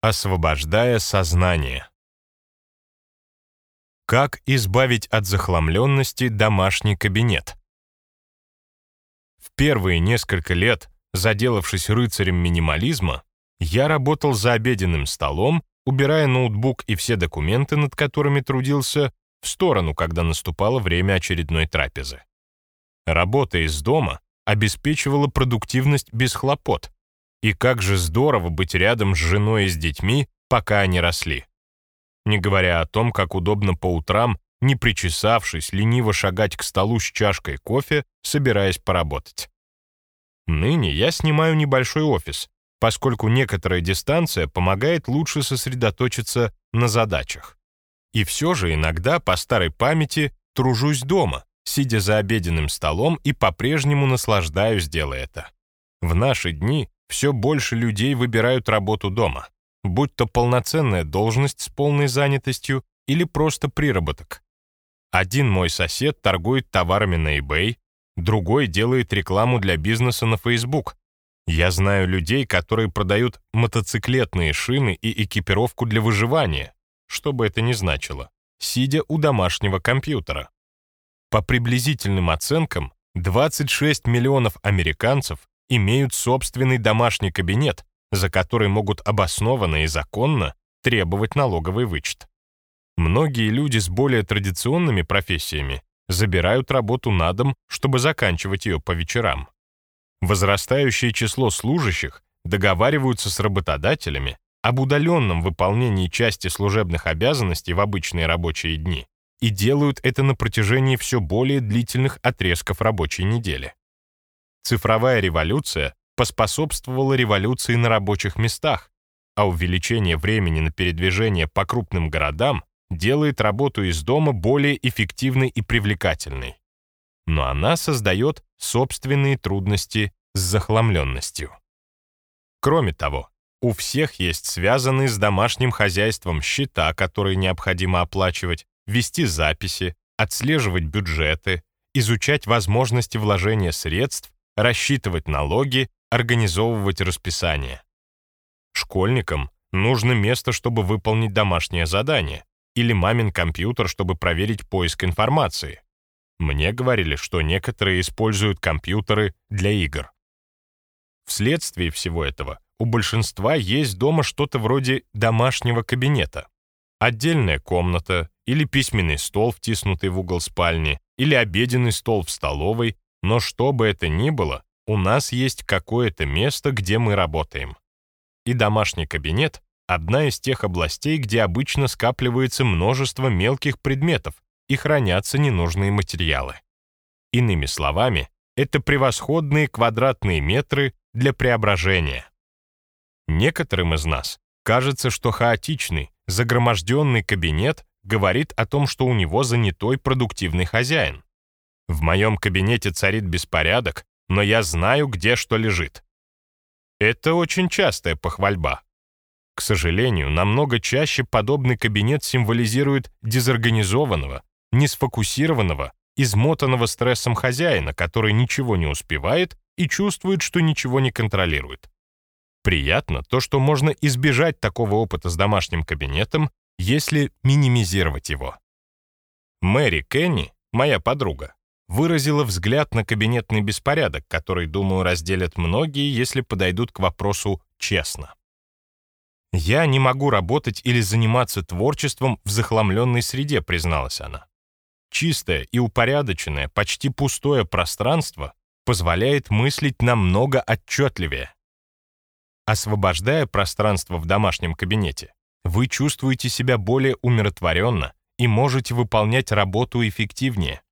Освобождая сознание. Как избавить от захламленности домашний кабинет? В первые несколько лет, заделавшись рыцарем минимализма, я работал за обеденным столом, убирая ноутбук и все документы, над которыми трудился, в сторону, когда наступало время очередной трапезы. Работа из дома обеспечивала продуктивность без хлопот. И как же здорово быть рядом с женой и с детьми, пока они росли. Не говоря о том, как удобно по утрам, не причесавшись, лениво шагать к столу с чашкой кофе, собираясь поработать. Ныне я снимаю небольшой офис, поскольку некоторая дистанция помогает лучше сосредоточиться на задачах. И все же иногда по старой памяти тружусь дома, сидя за обеденным столом и по-прежнему наслаждаюсь, делая это. В наши дни все больше людей выбирают работу дома, будь то полноценная должность с полной занятостью или просто приработок. Один мой сосед торгует товарами на eBay, другой делает рекламу для бизнеса на Facebook. Я знаю людей, которые продают мотоциклетные шины и экипировку для выживания, что бы это ни значило, сидя у домашнего компьютера. По приблизительным оценкам, 26 миллионов американцев имеют собственный домашний кабинет, за который могут обоснованно и законно требовать налоговый вычет. Многие люди с более традиционными профессиями забирают работу на дом, чтобы заканчивать ее по вечерам. Возрастающее число служащих договариваются с работодателями об удаленном выполнении части служебных обязанностей в обычные рабочие дни и делают это на протяжении все более длительных отрезков рабочей недели. Цифровая революция поспособствовала революции на рабочих местах, а увеличение времени на передвижение по крупным городам делает работу из дома более эффективной и привлекательной. Но она создает собственные трудности с захламленностью. Кроме того, у всех есть связанные с домашним хозяйством счета, которые необходимо оплачивать, вести записи, отслеживать бюджеты, изучать возможности вложения средств, рассчитывать налоги, организовывать расписание. Школьникам нужно место, чтобы выполнить домашнее задание, или мамин компьютер, чтобы проверить поиск информации. Мне говорили, что некоторые используют компьютеры для игр. Вследствие всего этого у большинства есть дома что-то вроде домашнего кабинета. Отдельная комната или письменный стол, втиснутый в угол спальни, или обеденный стол в столовой, но что бы это ни было, у нас есть какое-то место, где мы работаем. И домашний кабинет — одна из тех областей, где обычно скапливается множество мелких предметов и хранятся ненужные материалы. Иными словами, это превосходные квадратные метры для преображения. Некоторым из нас кажется, что хаотичный, загроможденный кабинет говорит о том, что у него занятой продуктивный хозяин. В моем кабинете царит беспорядок, но я знаю, где что лежит. Это очень частая похвальба. К сожалению, намного чаще подобный кабинет символизирует дезорганизованного, несфокусированного, измотанного стрессом хозяина, который ничего не успевает и чувствует, что ничего не контролирует. Приятно то, что можно избежать такого опыта с домашним кабинетом, если минимизировать его. Мэри Кенни, моя подруга, выразила взгляд на кабинетный беспорядок, который, думаю, разделят многие, если подойдут к вопросу честно. «Я не могу работать или заниматься творчеством в захламленной среде», призналась она. «Чистое и упорядоченное, почти пустое пространство позволяет мыслить намного отчетливее. Освобождая пространство в домашнем кабинете, вы чувствуете себя более умиротворенно и можете выполнять работу эффективнее.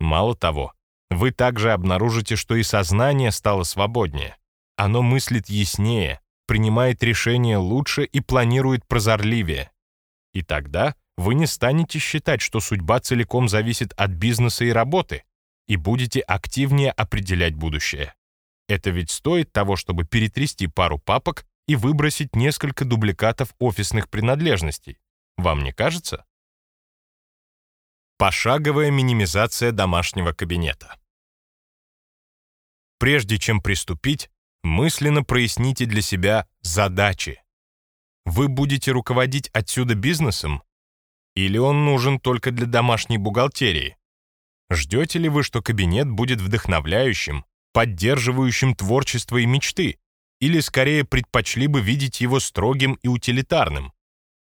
Мало того, вы также обнаружите, что и сознание стало свободнее. Оно мыслит яснее, принимает решения лучше и планирует прозорливее. И тогда вы не станете считать, что судьба целиком зависит от бизнеса и работы, и будете активнее определять будущее. Это ведь стоит того, чтобы перетрясти пару папок и выбросить несколько дубликатов офисных принадлежностей. Вам не кажется? Пошаговая минимизация домашнего кабинета. Прежде чем приступить, мысленно проясните для себя задачи. Вы будете руководить отсюда бизнесом? Или он нужен только для домашней бухгалтерии? Ждете ли вы, что кабинет будет вдохновляющим, поддерживающим творчество и мечты? Или скорее предпочли бы видеть его строгим и утилитарным?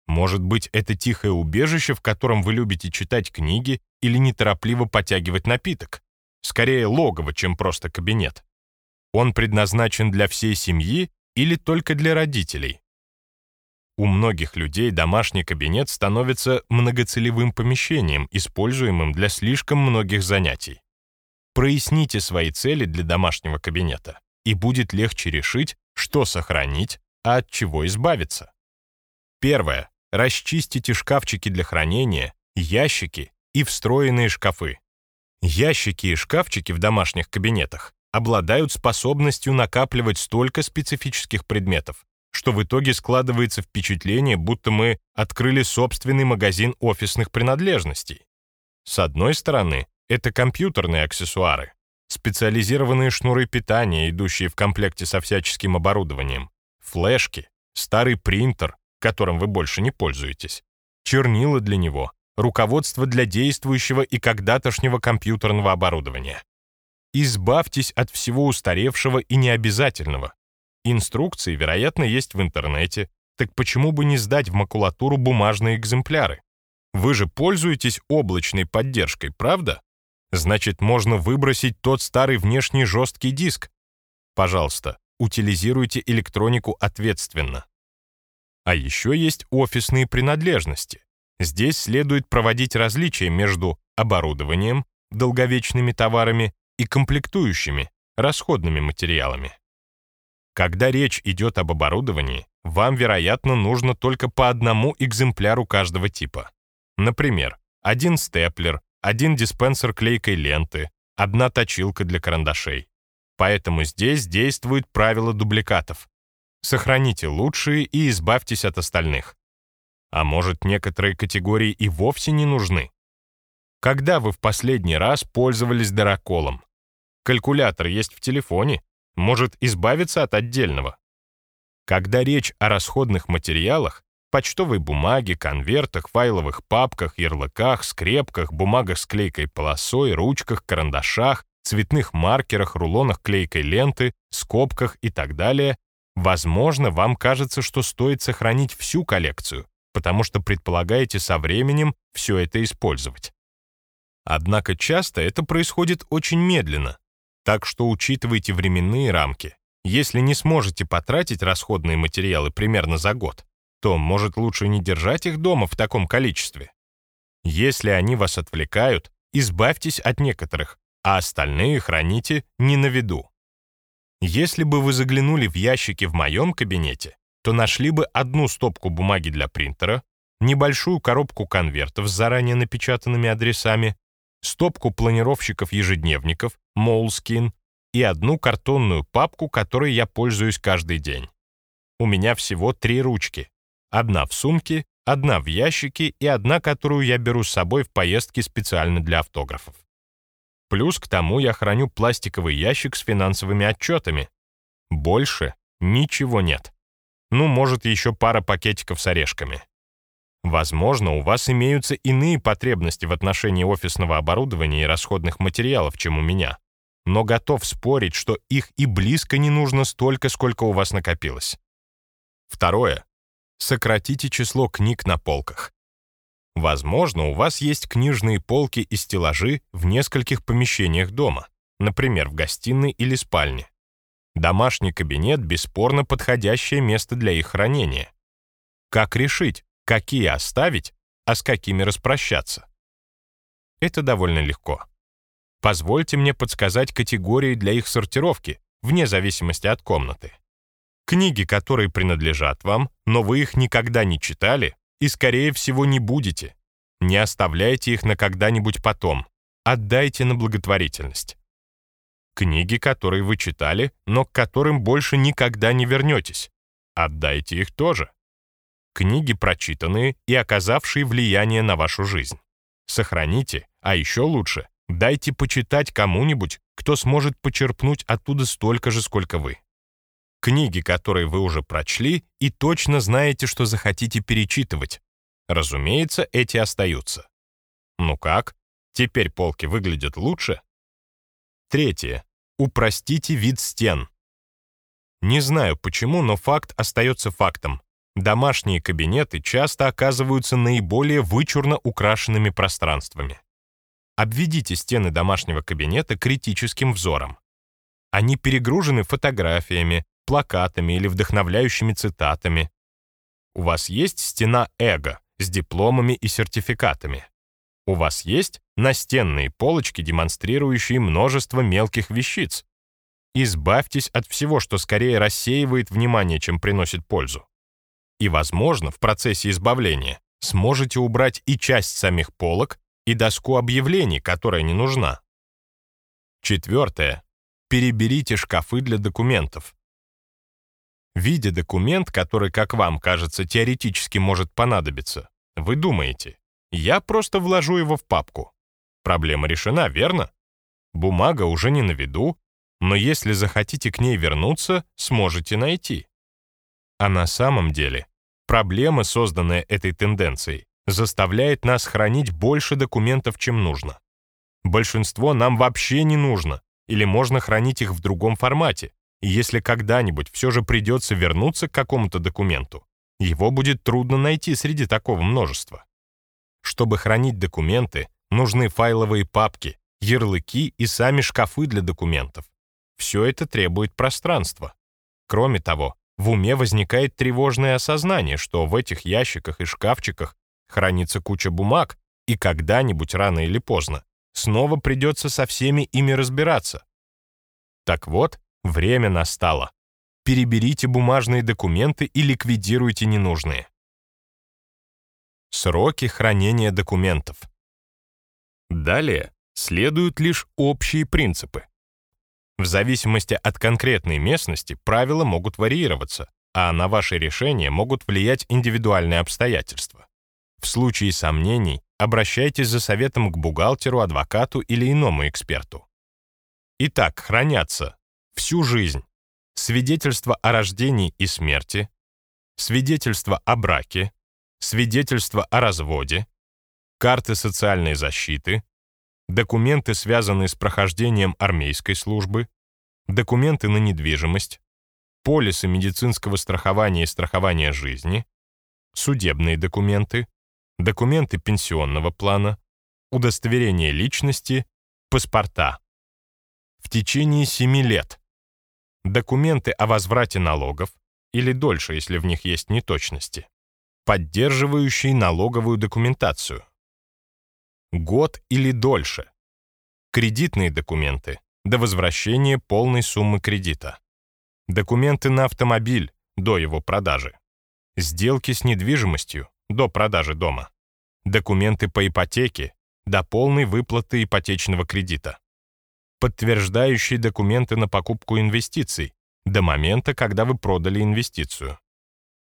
Может быть, это тихое убежище, в котором вы любите читать книги или неторопливо потягивать напиток? Скорее логово, чем просто кабинет. Он предназначен для всей семьи или только для родителей? У многих людей домашний кабинет становится многоцелевым помещением, используемым для слишком многих занятий. Проясните свои цели для домашнего кабинета, и будет легче решить, что сохранить, а от чего избавиться. Первое. Расчистите шкафчики для хранения, ящики и встроенные шкафы. Ящики и шкафчики в домашних кабинетах обладают способностью накапливать столько специфических предметов, что в итоге складывается впечатление, будто мы открыли собственный магазин офисных принадлежностей. С одной стороны, это компьютерные аксессуары, специализированные шнуры питания, идущие в комплекте со всяческим оборудованием, флешки, старый принтер, которым вы больше не пользуетесь, чернила для него, руководство для действующего и когда-тошнего компьютерного оборудования. Избавьтесь от всего устаревшего и необязательного, Инструкции, вероятно, есть в интернете, так почему бы не сдать в макулатуру бумажные экземпляры? Вы же пользуетесь облачной поддержкой, правда? Значит, можно выбросить тот старый внешний жесткий диск. Пожалуйста, утилизируйте электронику ответственно. А еще есть офисные принадлежности. Здесь следует проводить различия между оборудованием, долговечными товарами и комплектующими, расходными материалами. Когда речь идет об оборудовании, вам, вероятно, нужно только по одному экземпляру каждого типа. Например, один степлер, один диспенсер клейкой ленты, одна точилка для карандашей. Поэтому здесь действует правило дубликатов. Сохраните лучшие и избавьтесь от остальных. А может, некоторые категории и вовсе не нужны? Когда вы в последний раз пользовались дыроколом? Калькулятор есть в телефоне, может избавиться от отдельного. Когда речь о расходных материалах, почтовой бумаге, конвертах, файловых папках, ярлыках, скрепках, бумагах с клейкой полосой, ручках, карандашах, цветных маркерах, рулонах клейкой ленты, скобках и так далее, возможно, вам кажется, что стоит сохранить всю коллекцию, потому что предполагаете со временем все это использовать. Однако часто это происходит очень медленно, так что учитывайте временные рамки. Если не сможете потратить расходные материалы примерно за год, то, может, лучше не держать их дома в таком количестве. Если они вас отвлекают, избавьтесь от некоторых, а остальные храните не на виду. Если бы вы заглянули в ящики в моем кабинете, то нашли бы одну стопку бумаги для принтера, небольшую коробку конвертов с заранее напечатанными адресами, стопку планировщиков-ежедневников, Moleskine и одну картонную папку, которой я пользуюсь каждый день. У меня всего три ручки. Одна в сумке, одна в ящике и одна, которую я беру с собой в поездки специально для автографов. Плюс к тому я храню пластиковый ящик с финансовыми отчетами. Больше ничего нет. Ну, может, еще пара пакетиков с орешками. Возможно, у вас имеются иные потребности в отношении офисного оборудования и расходных материалов, чем у меня. Но готов спорить, что их и близко не нужно столько, сколько у вас накопилось. Второе. Сократите число книг на полках. Возможно, у вас есть книжные полки и стеллажи в нескольких помещениях дома, например, в гостиной или спальне. Домашний кабинет бесспорно подходящее место для их хранения. Как решить, какие оставить, а с какими распрощаться. Это довольно легко. Позвольте мне подсказать категории для их сортировки, вне зависимости от комнаты. Книги, которые принадлежат вам, но вы их никогда не читали и, скорее всего, не будете. Не оставляйте их на когда-нибудь потом. Отдайте на благотворительность. Книги, которые вы читали, но к которым больше никогда не вернетесь. Отдайте их тоже книги, прочитанные и оказавшие влияние на вашу жизнь. Сохраните, а еще лучше, дайте почитать кому-нибудь, кто сможет почерпнуть оттуда столько же, сколько вы. Книги, которые вы уже прочли и точно знаете, что захотите перечитывать. Разумеется, эти остаются. Ну как? Теперь полки выглядят лучше? Третье. Упростите вид стен. Не знаю почему, но факт остается фактом. Домашние кабинеты часто оказываются наиболее вычурно украшенными пространствами. Обведите стены домашнего кабинета критическим взором. Они перегружены фотографиями, плакатами или вдохновляющими цитатами. У вас есть стена эго с дипломами и сертификатами. У вас есть настенные полочки, демонстрирующие множество мелких вещиц. Избавьтесь от всего, что скорее рассеивает внимание, чем приносит пользу. И, возможно, в процессе избавления сможете убрать и часть самих полок, и доску объявлений, которая не нужна. Четвертое. Переберите шкафы для документов. Видя документ, который, как вам кажется, теоретически может понадобиться, вы думаете, я просто вложу его в папку. Проблема решена, верно? Бумага уже не на виду, но если захотите к ней вернуться, сможете найти. А на самом деле, проблема, созданная этой тенденцией, заставляет нас хранить больше документов, чем нужно. Большинство нам вообще не нужно, или можно хранить их в другом формате, и если когда-нибудь все же придется вернуться к какому-то документу, его будет трудно найти среди такого множества. Чтобы хранить документы, нужны файловые папки, ярлыки и сами шкафы для документов. Все это требует пространства. Кроме того, в уме возникает тревожное осознание, что в этих ящиках и шкафчиках хранится куча бумаг, и когда-нибудь, рано или поздно, снова придется со всеми ими разбираться. Так вот, время настало. Переберите бумажные документы и ликвидируйте ненужные. Сроки хранения документов. Далее следуют лишь общие принципы. В зависимости от конкретной местности правила могут варьироваться, а на ваши решения могут влиять индивидуальные обстоятельства. В случае сомнений обращайтесь за советом к бухгалтеру, адвокату или иному эксперту. Итак, хранятся всю жизнь. Свидетельство о рождении и смерти, свидетельство о браке, свидетельство о разводе, карты социальной защиты, документы, связанные с прохождением армейской службы, документы на недвижимость, полисы медицинского страхования и страхования жизни, судебные документы, документы пенсионного плана, удостоверение личности, паспорта. В течение 7 лет документы о возврате налогов или дольше, если в них есть неточности, поддерживающие налоговую документацию, год или дольше. Кредитные документы до возвращения полной суммы кредита. Документы на автомобиль до его продажи. Сделки с недвижимостью до продажи дома. Документы по ипотеке до полной выплаты ипотечного кредита. Подтверждающие документы на покупку инвестиций до момента, когда вы продали инвестицию.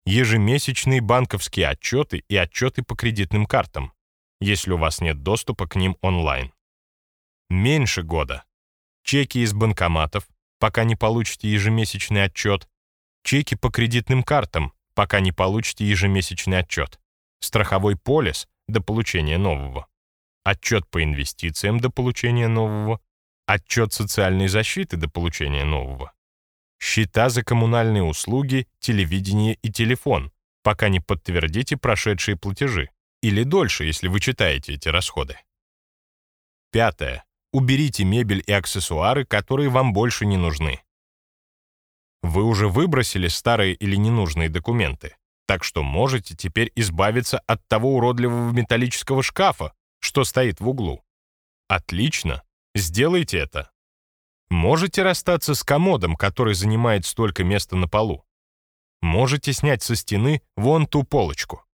Ежемесячные банковские отчеты и отчеты по кредитным картам если у вас нет доступа к ним онлайн. Меньше года. Чеки из банкоматов, пока не получите ежемесячный отчет. Чеки по кредитным картам, пока не получите ежемесячный отчет. Страховой полис до получения нового. Отчет по инвестициям до получения нового. Отчет социальной защиты до получения нового. Счета за коммунальные услуги, телевидение и телефон, пока не подтвердите прошедшие платежи или дольше, если вы читаете эти расходы. Пятое. Уберите мебель и аксессуары, которые вам больше не нужны. Вы уже выбросили старые или ненужные документы, так что можете теперь избавиться от того уродливого металлического шкафа, что стоит в углу. Отлично, сделайте это. Можете расстаться с комодом, который занимает столько места на полу. Можете снять со стены вон ту полочку.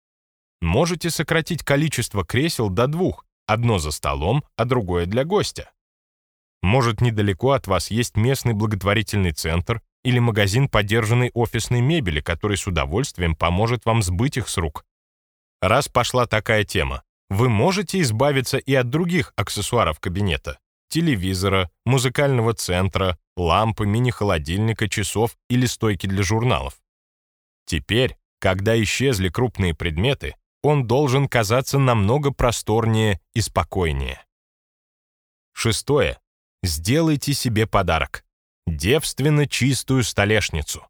Можете сократить количество кресел до двух, одно за столом, а другое для гостя. Может, недалеко от вас есть местный благотворительный центр или магазин подержанной офисной мебели, который с удовольствием поможет вам сбыть их с рук. Раз пошла такая тема, вы можете избавиться и от других аксессуаров кабинета, телевизора, музыкального центра, лампы, мини-холодильника, часов или стойки для журналов. Теперь, когда исчезли крупные предметы, он должен казаться намного просторнее и спокойнее. Шестое. Сделайте себе подарок. Девственно чистую столешницу.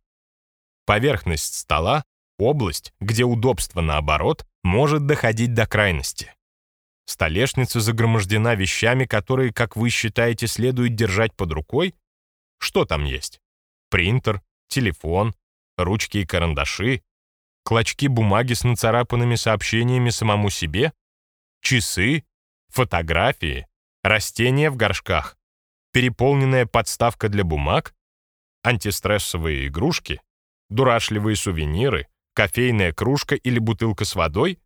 Поверхность стола — область, где удобство, наоборот, может доходить до крайности. Столешница загромождена вещами, которые, как вы считаете, следует держать под рукой? Что там есть? Принтер, телефон, ручки и карандаши, клочки бумаги с нацарапанными сообщениями самому себе, часы, фотографии, растения в горшках, переполненная подставка для бумаг, антистрессовые игрушки, дурашливые сувениры, кофейная кружка или бутылка с водой,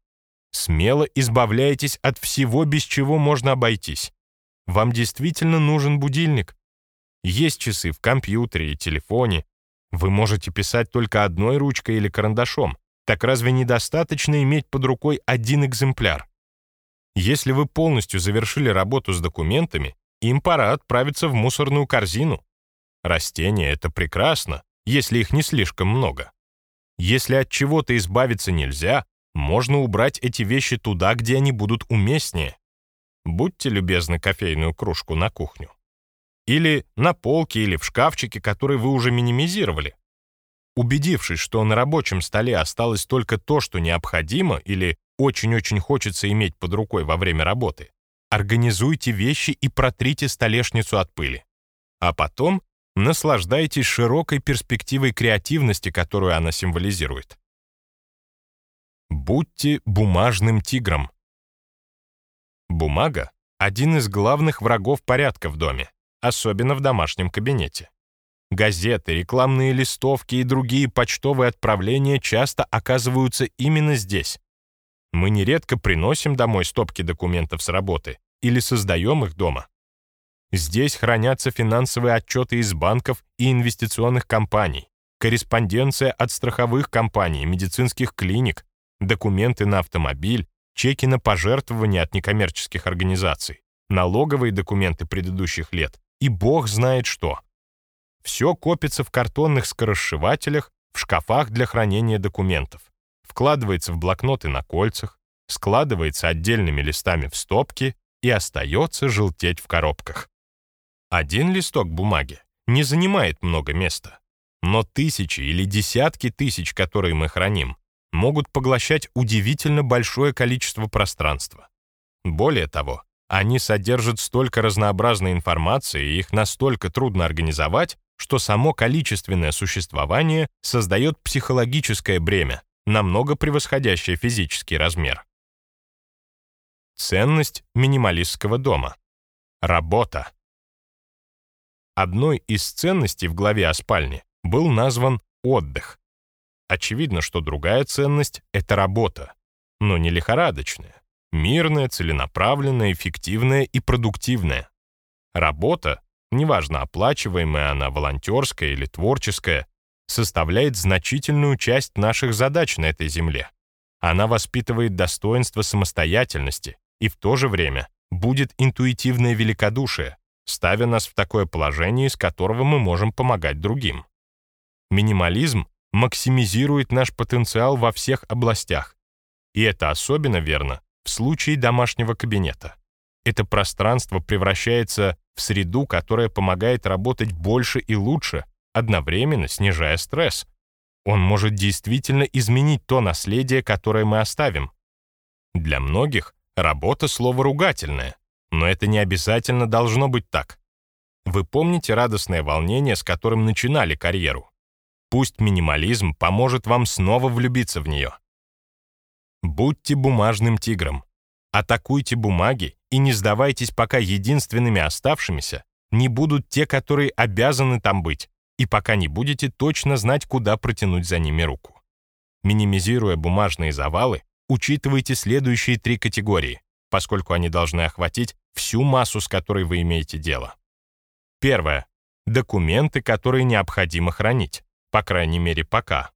смело избавляйтесь от всего, без чего можно обойтись. Вам действительно нужен будильник. Есть часы в компьютере и телефоне. Вы можете писать только одной ручкой или карандашом. Так разве недостаточно иметь под рукой один экземпляр? Если вы полностью завершили работу с документами, им пора отправиться в мусорную корзину. Растения — это прекрасно, если их не слишком много. Если от чего-то избавиться нельзя, можно убрать эти вещи туда, где они будут уместнее. Будьте любезны кофейную кружку на кухню. Или на полке или в шкафчике, который вы уже минимизировали. Убедившись, что на рабочем столе осталось только то, что необходимо или очень-очень хочется иметь под рукой во время работы, организуйте вещи и протрите столешницу от пыли. А потом наслаждайтесь широкой перспективой креативности, которую она символизирует. Будьте бумажным тигром. Бумага — один из главных врагов порядка в доме, особенно в домашнем кабинете. Газеты, рекламные листовки и другие почтовые отправления часто оказываются именно здесь. Мы нередко приносим домой стопки документов с работы или создаем их дома. Здесь хранятся финансовые отчеты из банков и инвестиционных компаний, корреспонденция от страховых компаний, медицинских клиник, документы на автомобиль, чеки на пожертвования от некоммерческих организаций, налоговые документы предыдущих лет и бог знает что. Все копится в картонных скоросшивателях, в шкафах для хранения документов, вкладывается в блокноты на кольцах, складывается отдельными листами в стопки и остается желтеть в коробках. Один листок бумаги не занимает много места, но тысячи или десятки тысяч, которые мы храним, могут поглощать удивительно большое количество пространства. Более того, они содержат столько разнообразной информации, и их настолько трудно организовать, что само количественное существование создает психологическое бремя, намного превосходящее физический размер. Ценность минималистского дома. Работа. Одной из ценностей в главе о спальне был назван отдых. Очевидно, что другая ценность — это работа, но не лихорадочная, мирная, целенаправленная, эффективная и продуктивная. Работа, неважно, оплачиваемая она волонтерская или творческая, составляет значительную часть наших задач на этой земле. Она воспитывает достоинство самостоятельности и в то же время будет интуитивное великодушие, ставя нас в такое положение, из которого мы можем помогать другим. Минимализм максимизирует наш потенциал во всех областях. И это особенно верно в случае домашнего кабинета. Это пространство превращается в среду, которая помогает работать больше и лучше, одновременно снижая стресс. Он может действительно изменить то наследие, которое мы оставим. Для многих работа — слово ругательное, но это не обязательно должно быть так. Вы помните радостное волнение, с которым начинали карьеру? Пусть минимализм поможет вам снова влюбиться в нее. Будьте бумажным тигром. Атакуйте бумаги и не сдавайтесь, пока единственными оставшимися не будут те, которые обязаны там быть, и пока не будете точно знать, куда протянуть за ними руку. Минимизируя бумажные завалы, учитывайте следующие три категории, поскольку они должны охватить всю массу, с которой вы имеете дело. Первое. Документы, которые необходимо хранить по крайней мере пока.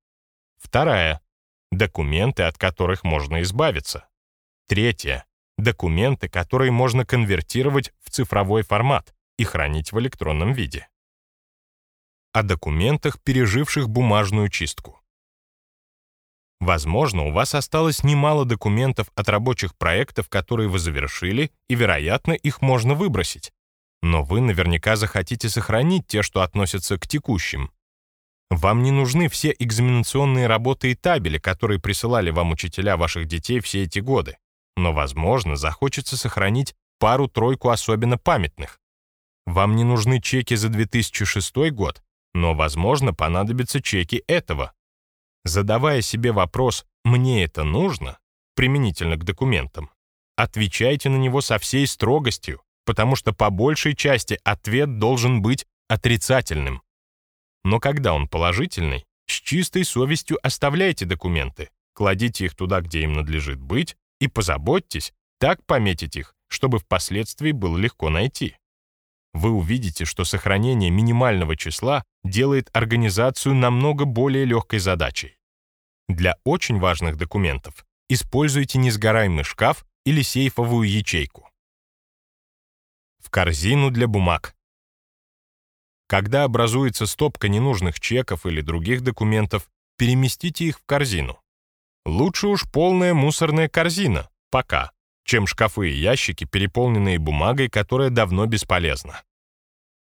Вторая — документы, от которых можно избавиться. Третья — документы, которые можно конвертировать в цифровой формат. и хранить в электронном виде. О документах, переживших бумажную чистку. Возможно, у вас осталось немало документов от рабочих проектов, которые вы завершили, и, вероятно, их можно выбросить. Но вы наверняка захотите сохранить те, что относятся к текущим. Вам не нужны все экзаменационные работы и табели, которые присылали вам учителя ваших детей все эти годы. Но, возможно, захочется сохранить пару-тройку особенно памятных. Вам не нужны чеки за 2006 год, но, возможно, понадобятся чеки этого. Задавая себе вопрос «мне это нужно?» применительно к документам, отвечайте на него со всей строгостью, потому что по большей части ответ должен быть отрицательным. Но когда он положительный, с чистой совестью оставляйте документы, кладите их туда, где им надлежит быть, и позаботьтесь так пометить их, чтобы впоследствии было легко найти. Вы увидите, что сохранение минимального числа делает организацию намного более легкой задачей. Для очень важных документов используйте несгораемый шкаф или сейфовую ячейку. В корзину для бумаг. Когда образуется стопка ненужных чеков или других документов, переместите их в корзину. Лучше уж полная мусорная корзина, пока, чем шкафы и ящики, переполненные бумагой, которая давно бесполезна.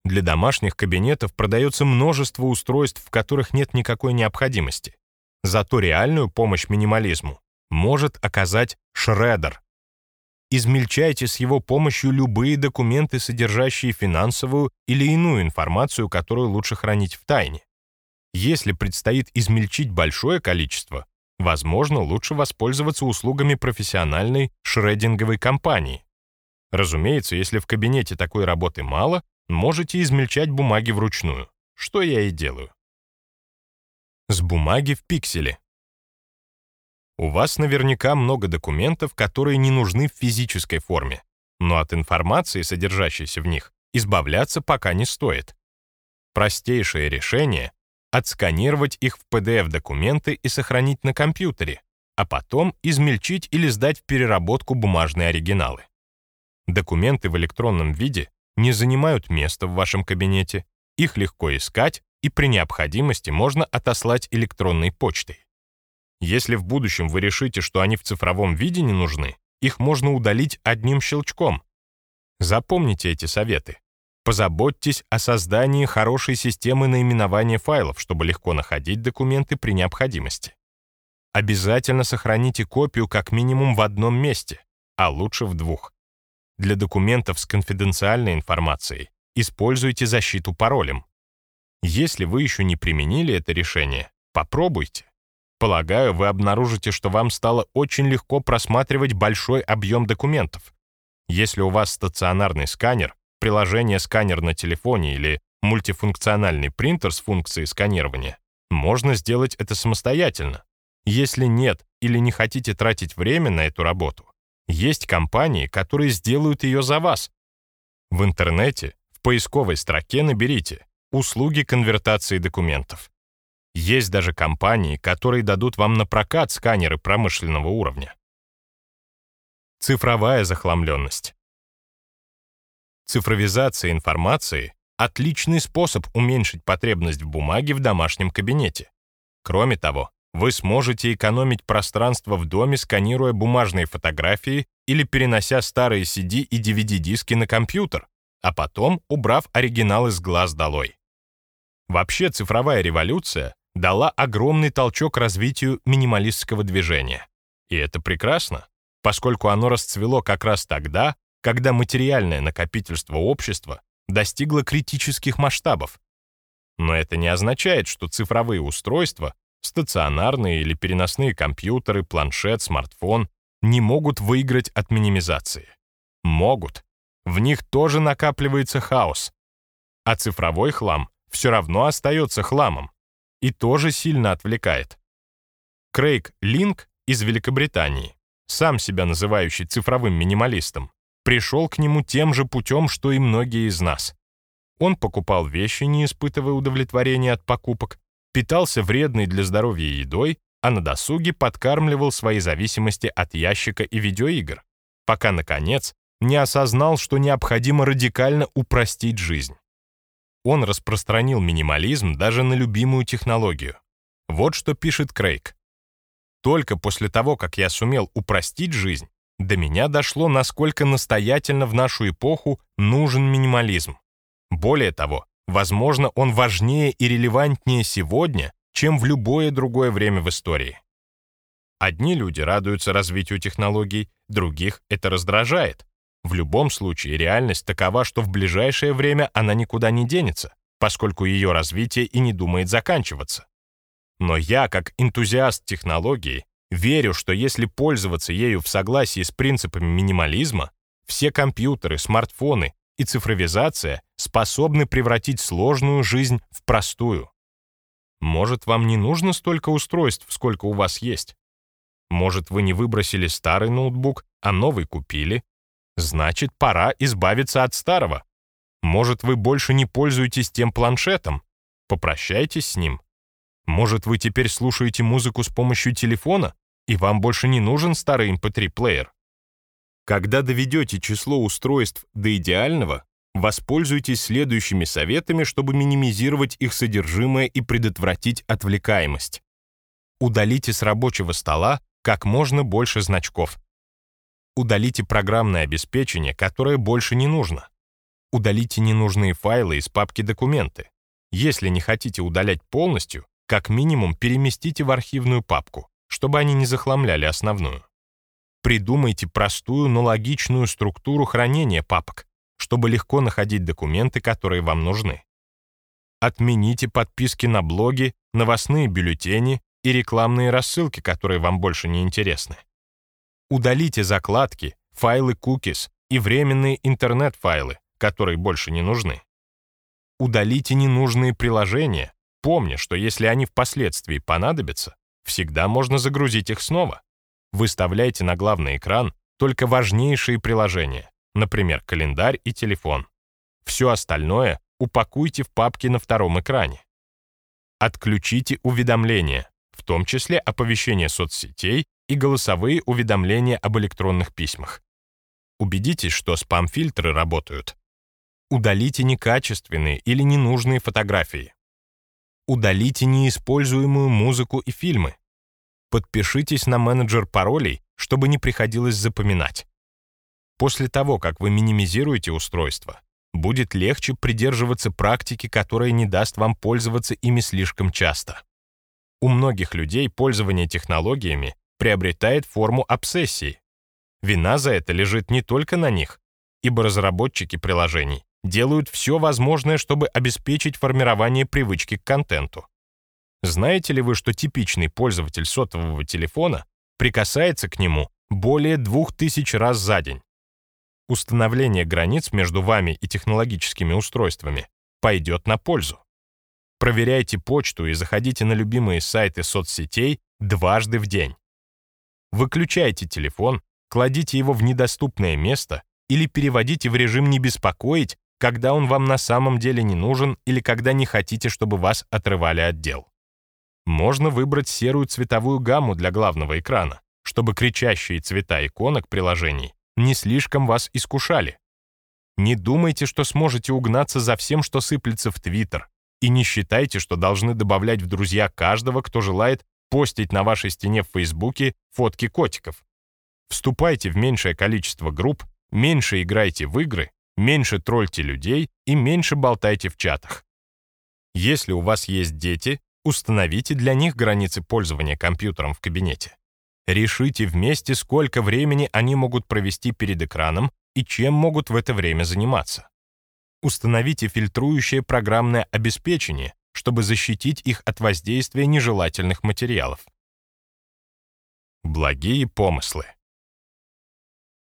Для домашних кабинетов продается множество устройств, в которых нет никакой необходимости. Зато реальную помощь минимализму может оказать шредер. Измельчайте с его помощью любые документы, содержащие финансовую или иную информацию, которую лучше хранить в тайне. Если предстоит измельчить большое количество, возможно, лучше воспользоваться услугами профессиональной шрединговой компании. Разумеется, если в кабинете такой работы мало, можете измельчать бумаги вручную, что я и делаю. С бумаги в пиксели. У вас наверняка много документов, которые не нужны в физической форме, но от информации, содержащейся в них, избавляться пока не стоит. Простейшее решение — отсканировать их в PDF-документы и сохранить на компьютере, а потом измельчить или сдать в переработку бумажные оригиналы. Документы в электронном виде не занимают места в вашем кабинете, их легко искать и при необходимости можно отослать электронной почтой. Если в будущем вы решите, что они в цифровом виде не нужны, их можно удалить одним щелчком. Запомните эти советы. Позаботьтесь о создании хорошей системы наименования файлов, чтобы легко находить документы при необходимости. Обязательно сохраните копию как минимум в одном месте, а лучше в двух. Для документов с конфиденциальной информацией используйте защиту паролем. Если вы еще не применили это решение, попробуйте. Полагаю, вы обнаружите, что вам стало очень легко просматривать большой объем документов. Если у вас стационарный сканер, приложение сканер на телефоне или мультифункциональный принтер с функцией сканирования, можно сделать это самостоятельно. Если нет или не хотите тратить время на эту работу, есть компании, которые сделают ее за вас. В интернете в поисковой строке наберите услуги конвертации документов. Есть даже компании, которые дадут вам на прокат сканеры промышленного уровня. Цифровая захламленность. Цифровизация информации — отличный способ уменьшить потребность в бумаге в домашнем кабинете. Кроме того, вы сможете экономить пространство в доме, сканируя бумажные фотографии или перенося старые CD и DVD-диски на компьютер, а потом убрав оригиналы с глаз долой. Вообще цифровая революция дала огромный толчок развитию минималистского движения. И это прекрасно, поскольку оно расцвело как раз тогда, когда материальное накопительство общества достигло критических масштабов. Но это не означает, что цифровые устройства, стационарные или переносные компьютеры, планшет, смартфон, не могут выиграть от минимизации. Могут. В них тоже накапливается хаос. А цифровой хлам все равно остается хламом и тоже сильно отвлекает. Крейг Линк из Великобритании, сам себя называющий цифровым минималистом, пришел к нему тем же путем, что и многие из нас. Он покупал вещи, не испытывая удовлетворения от покупок, питался вредной для здоровья едой, а на досуге подкармливал свои зависимости от ящика и видеоигр, пока, наконец, не осознал, что необходимо радикально упростить жизнь. Он распространил минимализм даже на любимую технологию. Вот что пишет Крейг. Только после того, как я сумел упростить жизнь, до меня дошло, насколько настоятельно в нашу эпоху нужен минимализм. Более того, возможно, он важнее и релевантнее сегодня, чем в любое другое время в истории. Одни люди радуются развитию технологий, других это раздражает. В любом случае, реальность такова, что в ближайшее время она никуда не денется, поскольку ее развитие и не думает заканчиваться. Но я, как энтузиаст технологии, верю, что если пользоваться ею в согласии с принципами минимализма, все компьютеры, смартфоны и цифровизация способны превратить сложную жизнь в простую. Может, вам не нужно столько устройств, сколько у вас есть? Может, вы не выбросили старый ноутбук, а новый купили? Значит, пора избавиться от старого. Может, вы больше не пользуетесь тем планшетом? Попрощайтесь с ним. Может, вы теперь слушаете музыку с помощью телефона, и вам больше не нужен старый MP3-плеер? Эм Когда доведете число устройств до идеального, воспользуйтесь следующими советами, чтобы минимизировать их содержимое и предотвратить отвлекаемость. Удалите с рабочего стола как можно больше значков. Удалите программное обеспечение, которое больше не нужно. Удалите ненужные файлы из папки «Документы». Если не хотите удалять полностью, как минимум переместите в архивную папку, чтобы они не захламляли основную. Придумайте простую, но логичную структуру хранения папок, чтобы легко находить документы, которые вам нужны. Отмените подписки на блоги, новостные бюллетени и рекламные рассылки, которые вам больше не интересны. Удалите закладки, файлы cookies и временные интернет-файлы, которые больше не нужны. Удалите ненужные приложения, помня, что если они впоследствии понадобятся, всегда можно загрузить их снова. Выставляйте на главный экран только важнейшие приложения, например, календарь и телефон. Все остальное упакуйте в папки на втором экране. Отключите уведомления, в том числе оповещения соцсетей и голосовые уведомления об электронных письмах. Убедитесь, что спам-фильтры работают. Удалите некачественные или ненужные фотографии. Удалите неиспользуемую музыку и фильмы. Подпишитесь на менеджер паролей, чтобы не приходилось запоминать. После того, как вы минимизируете устройство, будет легче придерживаться практики, которая не даст вам пользоваться ими слишком часто. У многих людей пользование технологиями приобретает форму обсессии. Вина за это лежит не только на них, ибо разработчики приложений делают все возможное, чтобы обеспечить формирование привычки к контенту. Знаете ли вы, что типичный пользователь сотового телефона прикасается к нему более 2000 раз за день? Установление границ между вами и технологическими устройствами пойдет на пользу. Проверяйте почту и заходите на любимые сайты соцсетей дважды в день. Выключайте телефон, кладите его в недоступное место или переводите в режим «не беспокоить», когда он вам на самом деле не нужен или когда не хотите, чтобы вас отрывали от дел. Можно выбрать серую цветовую гамму для главного экрана, чтобы кричащие цвета иконок приложений не слишком вас искушали. Не думайте, что сможете угнаться за всем, что сыплется в Твиттер, и не считайте, что должны добавлять в друзья каждого, кто желает постить на вашей стене в Фейсбуке фотки котиков. Вступайте в меньшее количество групп, меньше играйте в игры, меньше тролльте людей и меньше болтайте в чатах. Если у вас есть дети, установите для них границы пользования компьютером в кабинете. Решите вместе, сколько времени они могут провести перед экраном и чем могут в это время заниматься. Установите фильтрующее программное обеспечение, чтобы защитить их от воздействия нежелательных материалов. Благие помыслы.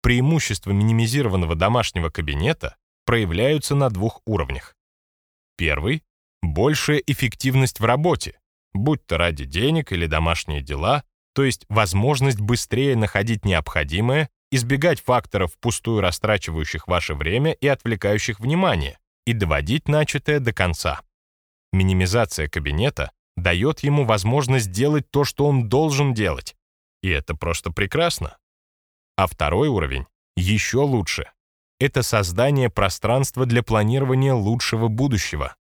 Преимущества минимизированного домашнего кабинета проявляются на двух уровнях. Первый — большая эффективность в работе, будь то ради денег или домашние дела, то есть возможность быстрее находить необходимое, избегать факторов, впустую растрачивающих ваше время и отвлекающих внимание, и доводить начатое до конца. Минимизация кабинета дает ему возможность делать то, что он должен делать. И это просто прекрасно. А второй уровень Еще лучше — это создание пространства для планирования лучшего будущего.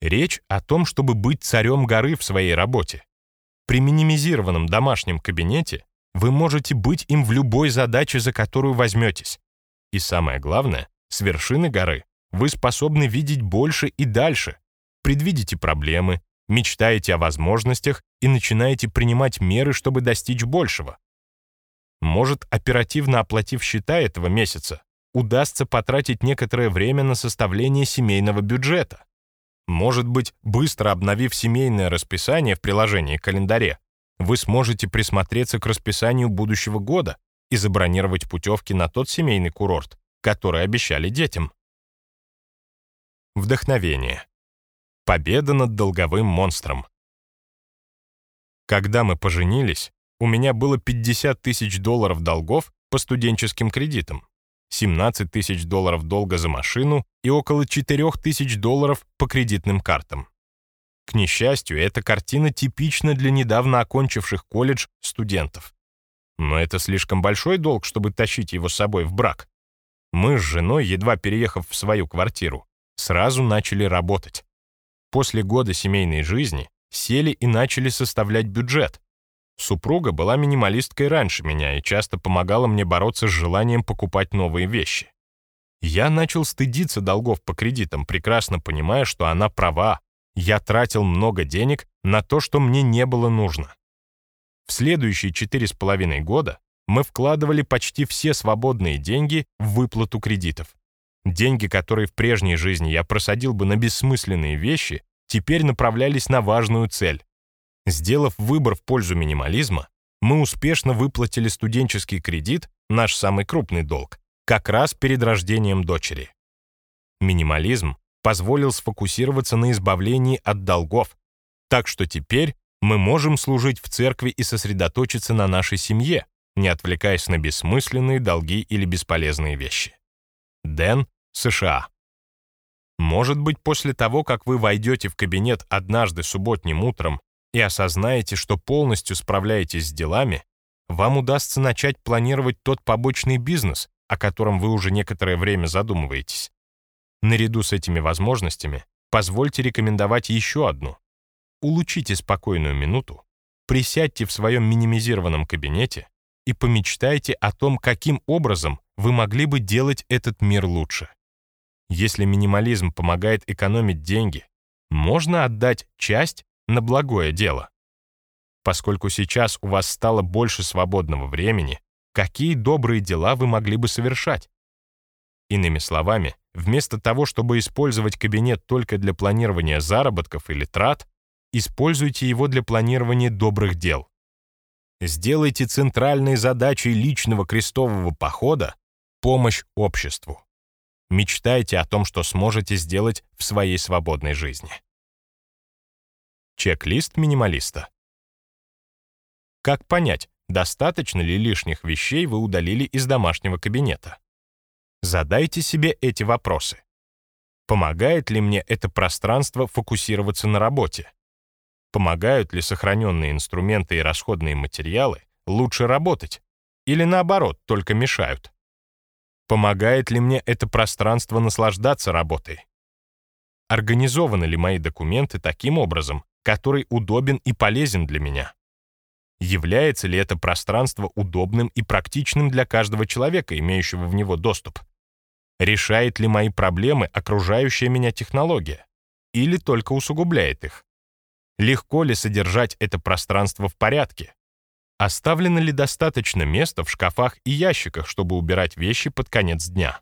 Речь о том, чтобы быть царем горы в своей работе. При минимизированном домашнем кабинете вы можете быть им в любой задаче, за которую возьметесь. И самое главное, с вершины горы вы способны видеть больше и дальше, предвидите проблемы, мечтаете о возможностях и начинаете принимать меры, чтобы достичь большего. Может, оперативно оплатив счета этого месяца, удастся потратить некоторое время на составление семейного бюджета. Может быть, быстро обновив семейное расписание в приложении календаре, вы сможете присмотреться к расписанию будущего года и забронировать путевки на тот семейный курорт, который обещали детям. Вдохновение. Победа над долговым монстром. Когда мы поженились, у меня было 50 тысяч долларов долгов по студенческим кредитам, 17 тысяч долларов долга за машину и около 4 тысяч долларов по кредитным картам. К несчастью, эта картина типична для недавно окончивших колледж студентов. Но это слишком большой долг, чтобы тащить его с собой в брак. Мы с женой, едва переехав в свою квартиру, сразу начали работать. После года семейной жизни сели и начали составлять бюджет. Супруга была минималисткой раньше меня и часто помогала мне бороться с желанием покупать новые вещи. Я начал стыдиться долгов по кредитам, прекрасно понимая, что она права. Я тратил много денег на то, что мне не было нужно. В следующие четыре с половиной года мы вкладывали почти все свободные деньги в выплату кредитов. Деньги, которые в прежней жизни я просадил бы на бессмысленные вещи, теперь направлялись на важную цель. Сделав выбор в пользу минимализма, мы успешно выплатили студенческий кредит, наш самый крупный долг, как раз перед рождением дочери. Минимализм позволил сфокусироваться на избавлении от долгов, так что теперь мы можем служить в церкви и сосредоточиться на нашей семье, не отвлекаясь на бессмысленные долги или бесполезные вещи. Дэн, США. Может быть, после того, как вы войдете в кабинет однажды субботним утром и осознаете, что полностью справляетесь с делами, вам удастся начать планировать тот побочный бизнес, о котором вы уже некоторое время задумываетесь. Наряду с этими возможностями позвольте рекомендовать еще одну. Улучшите спокойную минуту, присядьте в своем минимизированном кабинете и помечтайте о том, каким образом вы могли бы делать этот мир лучше. Если минимализм помогает экономить деньги, можно отдать часть на благое дело. Поскольку сейчас у вас стало больше свободного времени, какие добрые дела вы могли бы совершать? Иными словами, вместо того, чтобы использовать кабинет только для планирования заработков или трат, используйте его для планирования добрых дел. Сделайте центральной задачей личного крестового похода помощь обществу. Мечтайте о том, что сможете сделать в своей свободной жизни. Чек-лист минималиста. Как понять, достаточно ли лишних вещей вы удалили из домашнего кабинета? Задайте себе эти вопросы. Помогает ли мне это пространство фокусироваться на работе? Помогают ли сохраненные инструменты и расходные материалы лучше работать? Или наоборот, только мешают? Помогает ли мне это пространство наслаждаться работой? Организованы ли мои документы таким образом, который удобен и полезен для меня? Является ли это пространство удобным и практичным для каждого человека, имеющего в него доступ? Решает ли мои проблемы окружающая меня технология? Или только усугубляет их? Легко ли содержать это пространство в порядке? Оставлено ли достаточно места в шкафах и ящиках, чтобы убирать вещи под конец дня?